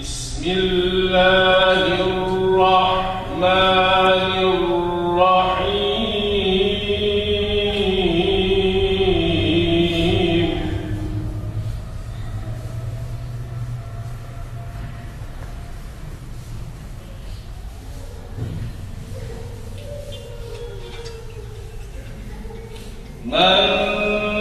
بسم الله الرحمن الرحيم. من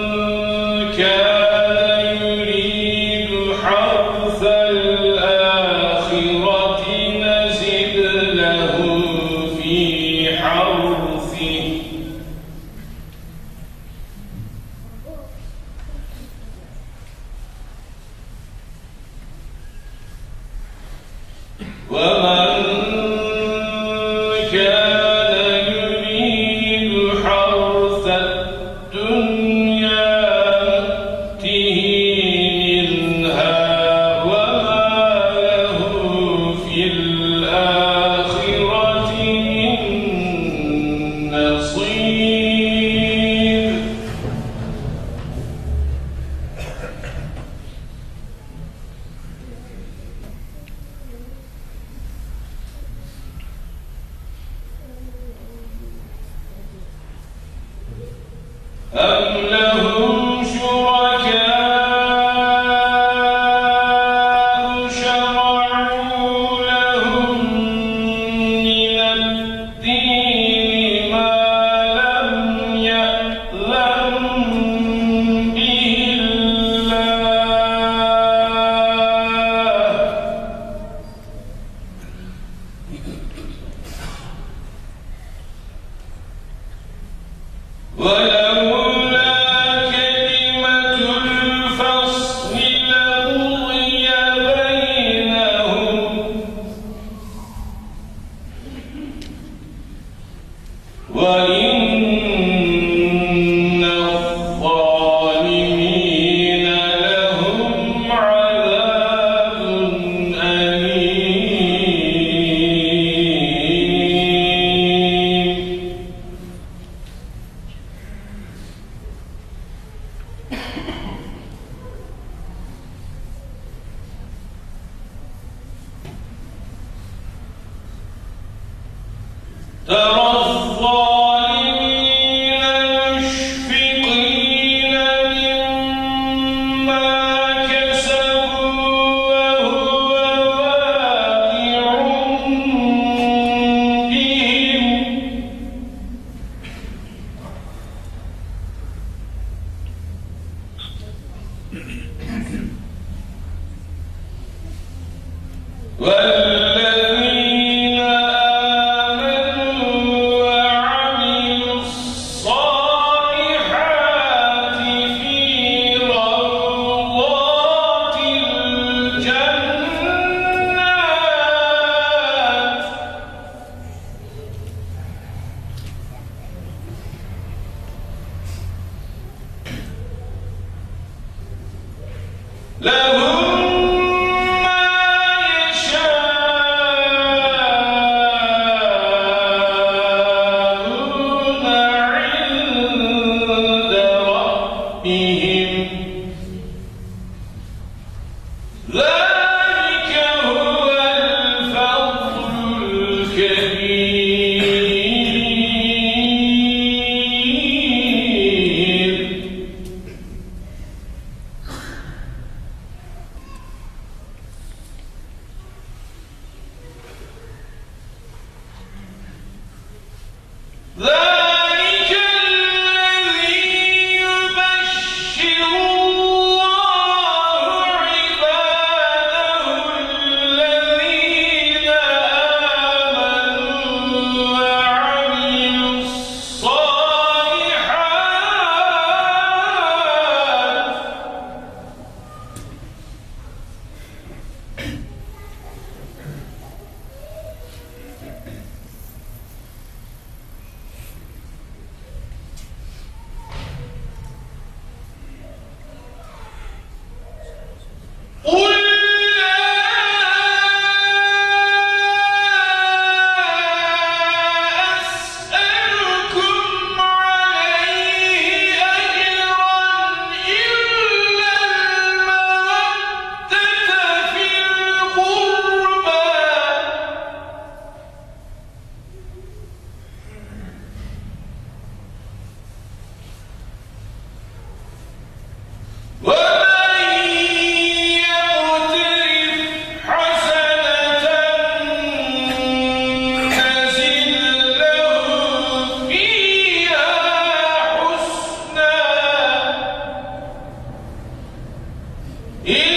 Well, uh, أم لهم The لهم Love! Yeah.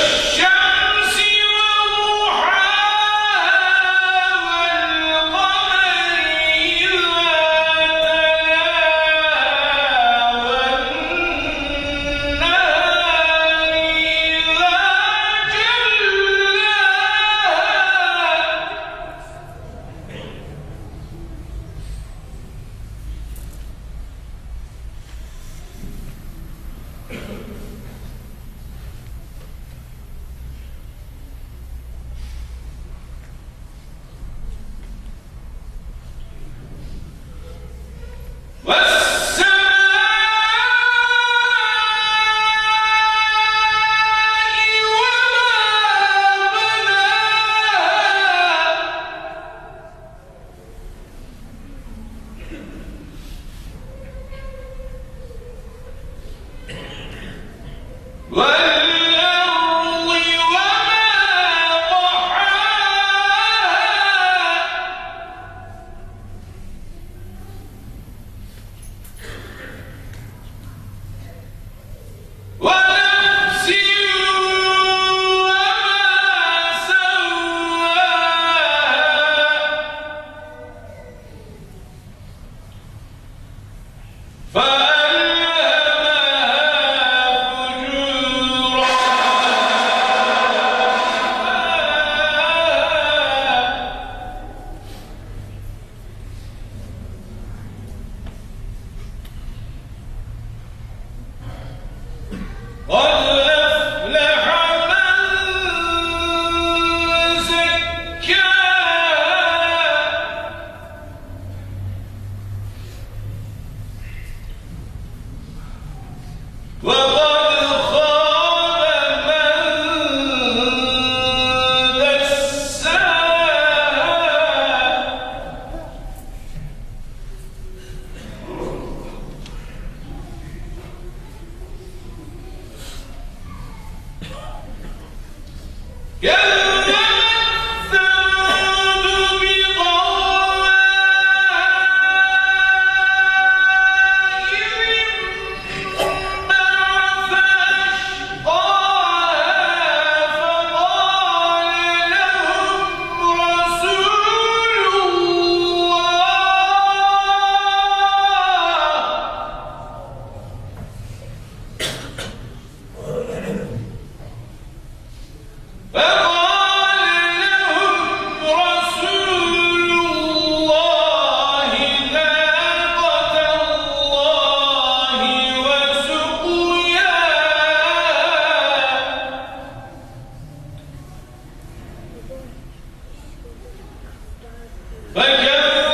What? Thank you.